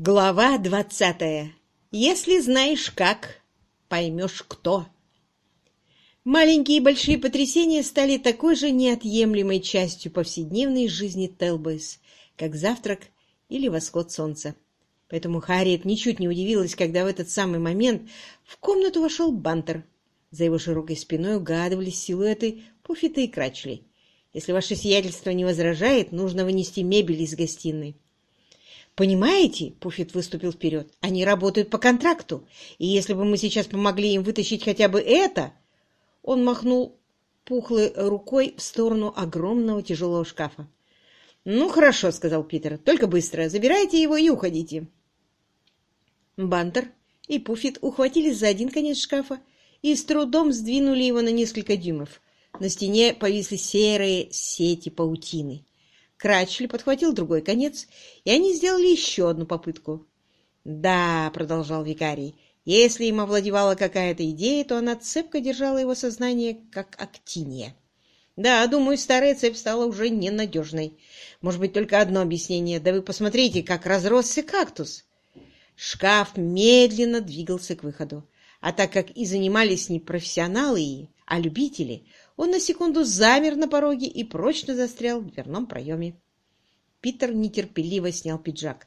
Глава двадцатая. Если знаешь как, поймешь кто. Маленькие и большие потрясения стали такой же неотъемлемой частью повседневной жизни Телбойс, как завтрак или восход солнца. Поэтому Харриет ничуть не удивилась, когда в этот самый момент в комнату вошел Бантер. За его широкой спиной угадывались силуэты Пуффита и Крачли. Если ваше сиятельство не возражает, нужно вынести мебель из гостиной. «Понимаете?» — Пуффит выступил вперед. «Они работают по контракту, и если бы мы сейчас помогли им вытащить хотя бы это...» Он махнул пухлой рукой в сторону огромного тяжелого шкафа. «Ну, хорошо», — сказал Питер. «Только быстро. Забирайте его и уходите». Бантер и Пуффит ухватились за один конец шкафа и с трудом сдвинули его на несколько дюймов. На стене повисли серые сети паутины. Крачли подхватил другой конец, и они сделали еще одну попытку. «Да», — продолжал викарий, — «если им овладевала какая-то идея, то она цепко держала его сознание, как актиния. Да, думаю, старая цепь стала уже ненадежной. Может быть, только одно объяснение. Да вы посмотрите, как разросся кактус!» Шкаф медленно двигался к выходу. А так как и занимались не профессионалы, а любители, он на секунду замер на пороге и прочно застрял в дверном проеме. Питер нетерпеливо снял пиджак.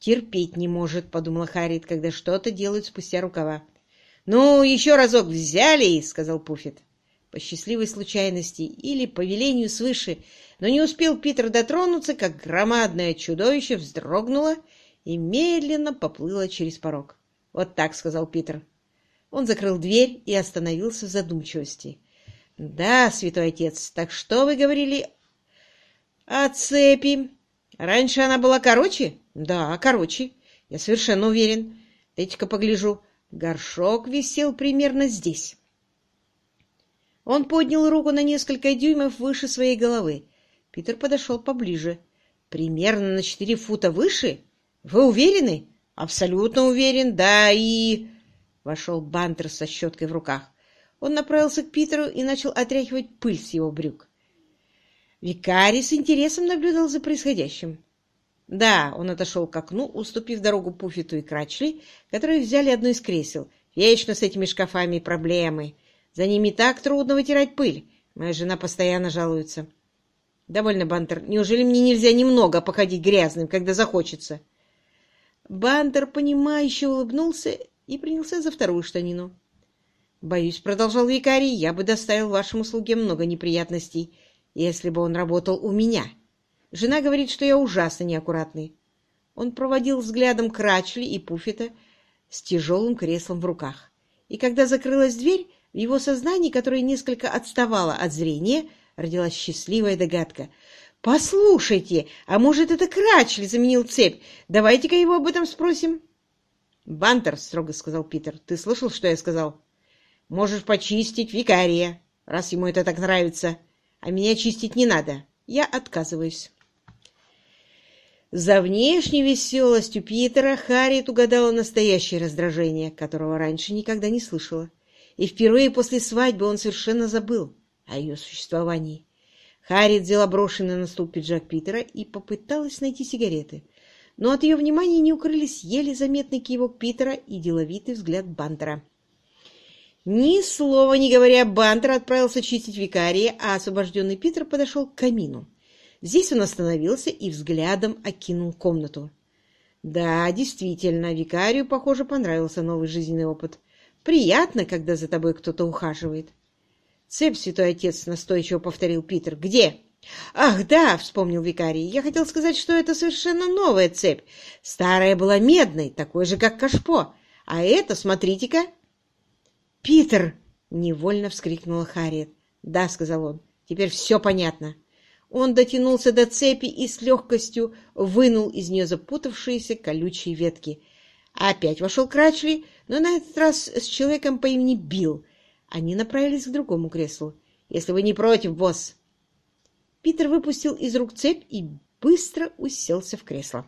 «Терпеть не может», — подумала Харриет, когда что-то делают спустя рукава. «Ну, еще разок взяли», — сказал Пуффет. По счастливой случайности или по велению свыше, но не успел Питер дотронуться, как громадное чудовище вздрогнуло и медленно поплыло через порог. «Вот так», — сказал Питер. Он закрыл дверь и остановился в задумчивости. Да, святой отец, так что вы говорили о цепи? Раньше она была короче? Да, короче. Я совершенно уверен. Дайте-ка погляжу. Горшок висел примерно здесь. Он поднял руку на несколько дюймов выше своей головы. Питер подошел поближе. Примерно на четыре фута выше? Вы уверены? Абсолютно уверен, да, и... Вошел Бантер со щеткой в руках. Он направился к Питеру и начал отряхивать пыль с его брюк. Викарий с интересом наблюдал за происходящим. Да, он отошел к окну, уступив дорогу Пуффиту и Крачли, которые взяли одно из кресел. Вечно с этими шкафами проблемы. За ними так трудно вытирать пыль. Моя жена постоянно жалуется. Довольно, Бантер. Неужели мне нельзя немного походить грязным, когда захочется? Бантер, понимающе улыбнулся и принялся за вторую штанину. Боюсь, продолжал викарий, я бы доставил вашему слуге много неприятностей, если бы он работал у меня. Жена говорит, что я ужасно неаккуратный. Он проводил взглядом Крачли и Пуффета с тяжелым креслом в руках. И когда закрылась дверь, в его сознании, которое несколько отставало от зрения, родилась счастливая догадка. «Послушайте, а может, это Крачли заменил цепь? Давайте-ка его об этом спросим». «Бантер», — строго сказал Питер, — «ты слышал, что я сказал?» Можешь почистить викария, раз ему это так нравится. А меня чистить не надо. Я отказываюсь. За внешней веселостью Питера Харриет угадала настоящее раздражение, которого раньше никогда не слышала. И впервые после свадьбы он совершенно забыл о ее существовании. Харриет взяла брошенный на стул пиджак Питера и попыталась найти сигареты. Но от ее внимания не укрылись еле заметный кивок Питера и деловитый взгляд Бантера. Ни слова не говоря, Бантер отправился чистить викария, а освобожденный Питер подошел к камину. Здесь он остановился и взглядом окинул комнату. Да, действительно, викарию, похоже, понравился новый жизненный опыт. Приятно, когда за тобой кто-то ухаживает. Цепь, святой отец, настойчиво повторил Питер. Где? Ах, да, вспомнил викарий. Я хотел сказать, что это совершенно новая цепь. Старая была медной, такой же, как кашпо. А это, смотрите-ка, «Питер!» — невольно вскрикнула Харриет. «Да», — сказал он, — «теперь все понятно». Он дотянулся до цепи и с легкостью вынул из нее запутавшиеся колючие ветки. Опять вошел Крачли, но на этот раз с человеком по имени Билл. Они направились к другому креслу. «Если вы не против, босс!» Питер выпустил из рук цепь и быстро уселся в кресло.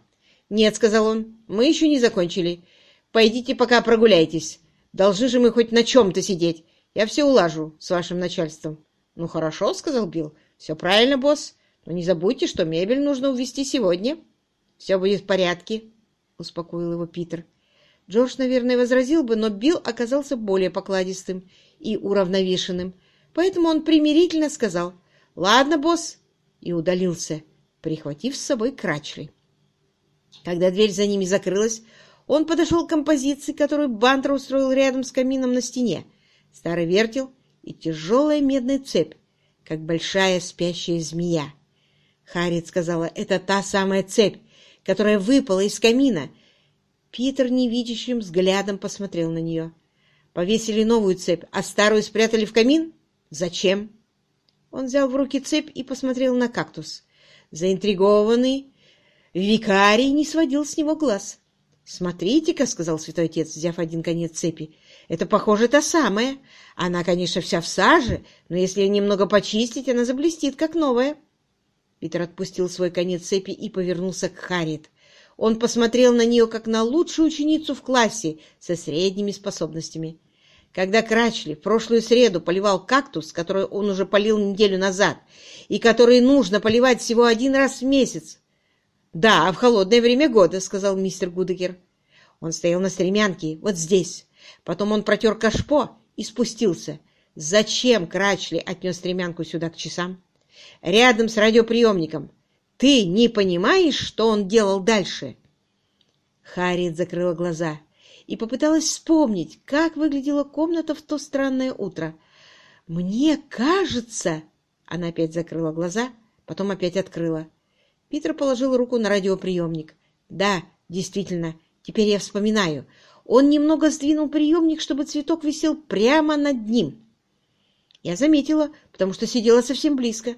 «Нет», — сказал он, — «мы еще не закончили. Пойдите пока прогуляйтесь. Должны же мы хоть на чем-то сидеть. Я все улажу с вашим начальством. — Ну, хорошо, — сказал Билл. — Все правильно, босс. Но не забудьте, что мебель нужно увезти сегодня. Все будет в порядке. успокоил его Питер. Джордж, наверное, возразил бы, но Билл оказался более покладистым и уравновешенным, поэтому он примирительно сказал «Ладно, босс», и удалился, прихватив с собой Крачли. Когда дверь за ними закрылась, он подошел к композиции, которую Бантер устроил рядом с камином на стене. Старый вертел и тяжелая медная цепь, как большая спящая змея. Харриет сказала, это та самая цепь, которая выпала из камина. Питер невидящим взглядом посмотрел на нее. Повесили новую цепь, а старую спрятали в камин? Зачем? Он взял в руки цепь и посмотрел на кактус. Заинтригованный, викарий не сводил с него глаз. «Смотрите-ка», — сказал святой отец, взяв один конец цепи, — «это, похоже, та самая. Она, конечно, вся в саже, но если ее немного почистить, она заблестит, как новая». Питер отпустил свой конец цепи и повернулся к Харриет. Он посмотрел на нее, как на лучшую ученицу в классе со средними способностями. Когда Крачли в прошлую среду поливал кактус, который он уже полил неделю назад, и который нужно поливать всего один раз в месяц, «Да, в холодное время года», — сказал мистер Гудекер. Он стоял на стремянке, вот здесь. Потом он протер кашпо и спустился. Зачем Крачли отнес стремянку сюда к часам? Рядом с радиоприемником. Ты не понимаешь, что он делал дальше? Харриет закрыла глаза и попыталась вспомнить, как выглядела комната в то странное утро. «Мне кажется...» Она опять закрыла глаза, потом опять открыла. Питер положил руку на радиоприемник. «Да, действительно, теперь я вспоминаю. Он немного сдвинул приемник, чтобы цветок висел прямо над ним. Я заметила, потому что сидела совсем близко.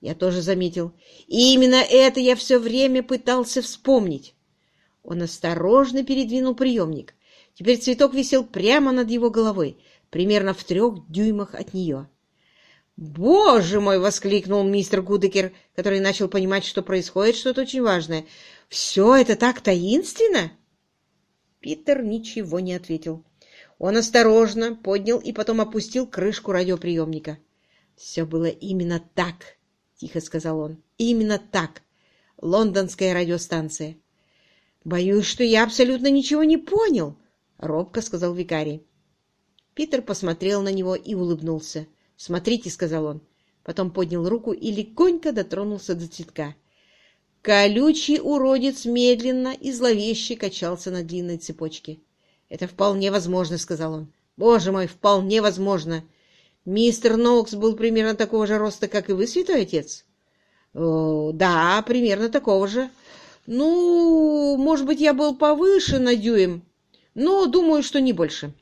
Я тоже заметил. И именно это я все время пытался вспомнить. Он осторожно передвинул приемник. Теперь цветок висел прямо над его головой, примерно в трех дюймах от нее. «Боже мой!» — воскликнул мистер Гудекер, который начал понимать, что происходит что-то очень важное. «Все это так таинственно!» Питер ничего не ответил. Он осторожно поднял и потом опустил крышку радиоприемника. «Все было именно так», — тихо сказал он. «Именно так. Лондонская радиостанция». «Боюсь, что я абсолютно ничего не понял», — робко сказал викарий. Питер посмотрел на него и улыбнулся. «Смотрите», — сказал он. Потом поднял руку и легонько дотронулся до цветка. Колючий уродец медленно и зловеще качался на длинной цепочке. «Это вполне возможно», — сказал он. «Боже мой, вполне возможно. Мистер Ноукс был примерно такого же роста, как и вы, святой отец?» О, «Да, примерно такого же. Ну, может быть, я был повыше на дюйм, но думаю, что не больше».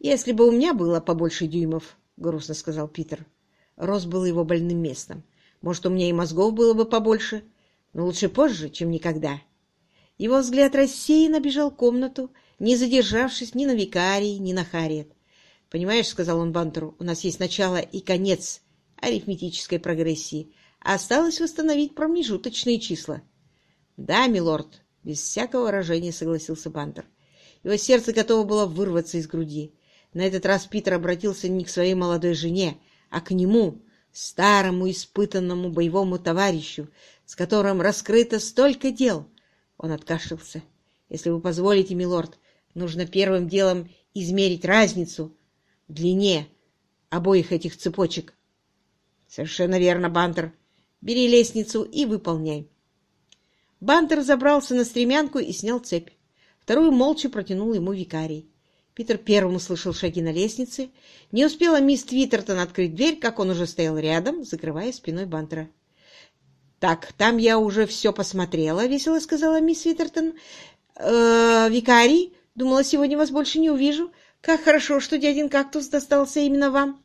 «Если бы у меня было побольше дюймов», — грустно сказал Питер. Рост был его больным местом. «Может, у меня и мозгов было бы побольше, но лучше позже, чем никогда». Его взгляд рассеянно бежал комнату, не задержавшись ни на викарии, ни на Харриет. «Понимаешь, — сказал он Бантеру, — у нас есть начало и конец арифметической прогрессии. А осталось восстановить промежуточные числа». «Да, милорд», — без всякого выражения согласился Бантер. Его сердце готово было вырваться из груди. На этот раз Питер обратился не к своей молодой жене, а к нему, старому испытанному боевому товарищу, с которым раскрыто столько дел. Он откашлялся. «Если вы позволите, милорд, нужно первым делом измерить разницу в длине обоих этих цепочек». «Совершенно верно, Бантер. Бери лестницу и выполняй». Бантер забрался на стремянку и снял цепь. Вторую молча протянул ему викарий. Питер первым услышал шаги на лестнице. Не успела мисс Твиттертон открыть дверь, как он уже стоял рядом, закрывая спиной Бантера. «Так, там я уже все посмотрела», — весело сказала мисс Твиттертон. «Э, «Викарий, думала, сегодня вас больше не увижу. Как хорошо, что дядин кактус достался именно вам».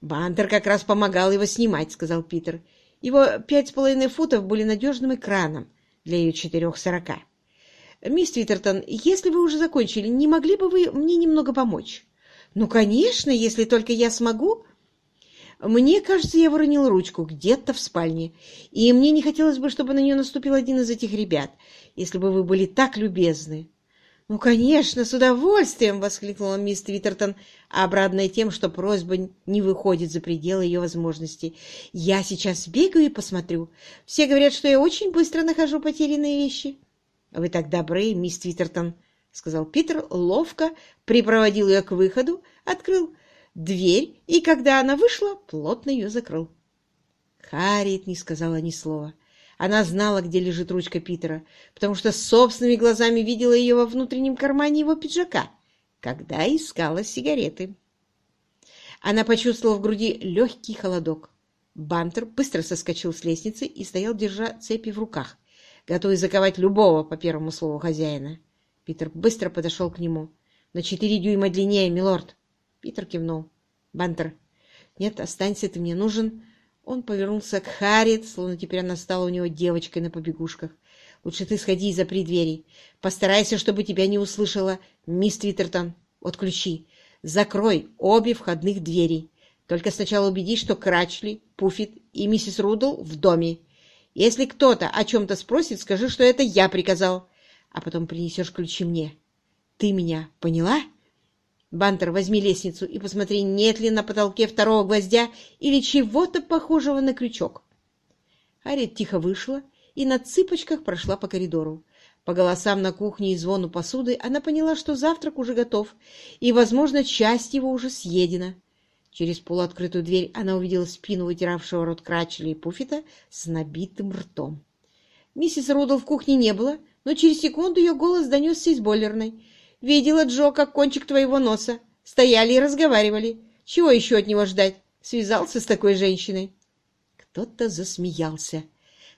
«Бантер как раз помогал его снимать», — сказал Питер. «Его пять с половиной футов были надежным экраном для ее четырех сорока». «Мисс Твиттертон, если вы уже закончили, не могли бы вы мне немного помочь?» «Ну, конечно, если только я смогу». «Мне кажется, я выронил ручку где-то в спальне, и мне не хотелось бы, чтобы на нее наступил один из этих ребят, если бы вы были так любезны». «Ну, конечно, с удовольствием!» — воскликнула мисс Твиттертон, обрадованная тем, что просьба не выходит за пределы ее возможностей. «Я сейчас бегаю и посмотрю. Все говорят, что я очень быстро нахожу потерянные вещи». «Вы так добры, мисс Твиттертон», — сказал Питер, ловко припроводил ее к выходу, открыл дверь и, когда она вышла, плотно ее закрыл. Харриет не сказала ни слова. Она знала, где лежит ручка Питера, потому что собственными глазами видела ее во внутреннем кармане его пиджака, когда искала сигареты. Она почувствовала в груди легкий холодок. Бантер быстро соскочил с лестницы и стоял, держа цепи в руках, готовый заковать любого по первому слову хозяина. Питер быстро подошел к нему. «На четыре дюйма длиннее, милорд!» Питер кивнул. «Бантер, нет, останься, ты мне нужен. Он повернулся к Харриет, словно теперь она стала у него девочкой на побегушках. «Лучше ты сходи и запри. Постарайся, чтобы тебя не услышала мисс Твиттертон. Вот ключи. Закрой обе входных двери. Только сначала убедись, что Крачли, Пуффит и миссис Рудл в доме. Если кто-то о чем-то спросит, скажи, что это я приказал, а потом принесешь ключи мне. Ты меня поняла?» Бантер, возьми лестницу и посмотри, нет ли на потолке второго гвоздя или чего-то похожего на крючок. Харриет тихо вышла и на цыпочках прошла по коридору. По голосам на кухне и звону посуды она поняла, что завтрак уже готов, и, возможно, часть его уже съедена. Через полуоткрытую дверь она увидела спину вытиравшего рот Крачеля и Пуффита с набитым ртом. Миссис Рудл в кухне не было, но через секунду ее голос донесся из бойлерной. Видела, Джо, как кончик твоего носа. Стояли и разговаривали. Чего еще от него ждать? Связался с такой женщиной. Кто-то засмеялся.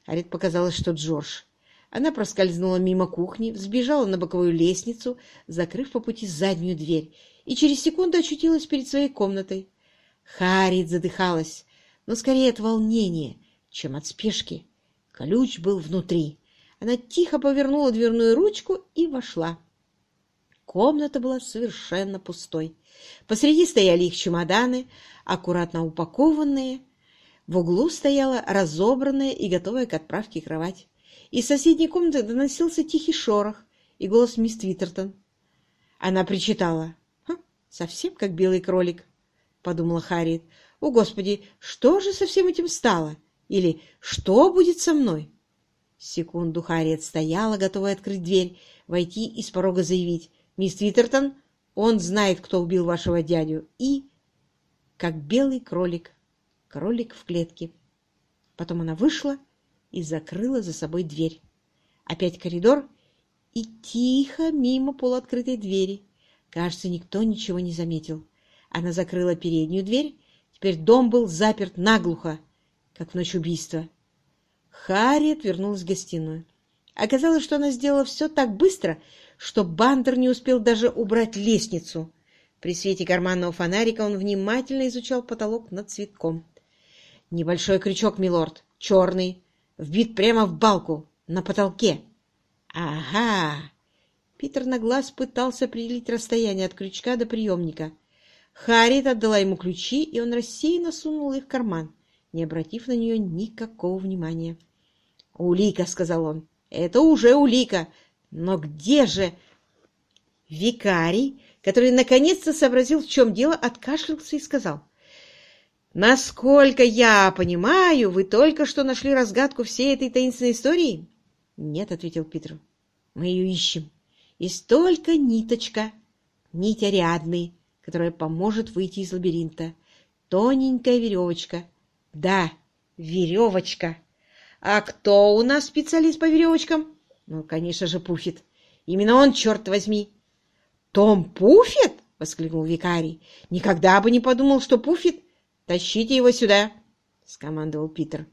Арит показалось, что Джордж. Она проскользнула мимо кухни, взбежала на боковую лестницу, закрыв по пути заднюю дверь, и через секунду очутилась перед своей комнатой. Харит задыхалась, но скорее от волнения, чем от спешки. Ключ был внутри. Она тихо повернула дверную ручку и вошла. Комната была совершенно пустой. Посреди стояли их чемоданы, аккуратно упакованные. В углу стояла разобранная и готовая к отправке кровать. Из соседней комнаты доносился тихий шорох и голос мисс Твиттертон. Она причитала. «Хм, «Совсем как белый кролик», — подумала Харриет. «О, Господи, что же со всем этим стало? Или что будет со мной?» Секунду Харриет стояла, готовая открыть дверь, войти и с порога заявить. Мисс Твиттертон, он знает, кто убил вашего дядю. И, как белый кролик, кролик в клетке. Потом она вышла и закрыла за собой дверь. Опять коридор и тихо мимо полуоткрытой двери. Кажется, никто ничего не заметил. Она закрыла переднюю дверь. Теперь дом был заперт наглухо, как в ночь убийства. Харриет вернулась в гостиную. Оказалось, что она сделала все так быстро, что Бандер не успел даже убрать лестницу. При свете карманного фонарика он внимательно изучал потолок над цветком. Небольшой крючок, милорд, черный, вбит прямо в балку, на потолке. Ага! Питер на глаз пытался определить расстояние от крючка до приемника. Харриет отдала ему ключи, и он рассеянно сунул их в карман, не обратив на нее никакого внимания. «Улика», — сказал он, — «это уже улика. Но где же... Викарий, который наконец-то сообразил, в чем дело, откашлялся и сказал. «Насколько я понимаю, вы только что нашли разгадку всей этой таинственной истории?» «Нет», — ответил Питер. «Мы ее ищем. Есть только ниточка, нить Ариадны, которая поможет выйти из лабиринта. Тоненькая веревочка. Да, веревочка. А кто у нас специалист по веревочкам?» Ну, конечно же, Пуфит. Именно он, черт возьми. Том Пуфит? — воскликнул викарий. Никогда бы не подумал, что Пуфит... Тащите его сюда, — скомандовал Питер.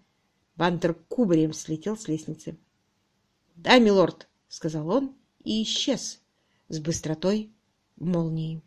Бантер кубарем слетел с лестницы. — Да, милорд, — сказал он и исчез с быстротой молнии.